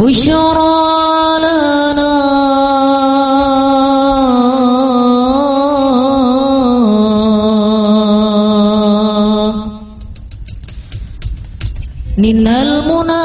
بشرى لنا. من المنى